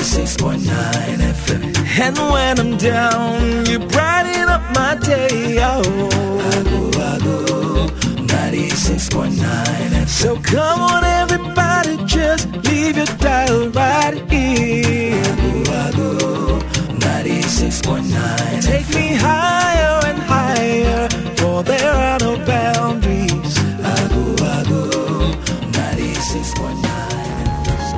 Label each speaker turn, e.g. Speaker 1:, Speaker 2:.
Speaker 1: 96.9 FM. And when I'm down, you brighten up my day. Oh, I go, I go, 96.9 FM. So come on, everybody, just leave your dial right here. I go, I go, 96.9 FM. Take me higher and higher, for there are no boundaries. I go, I go, 96.9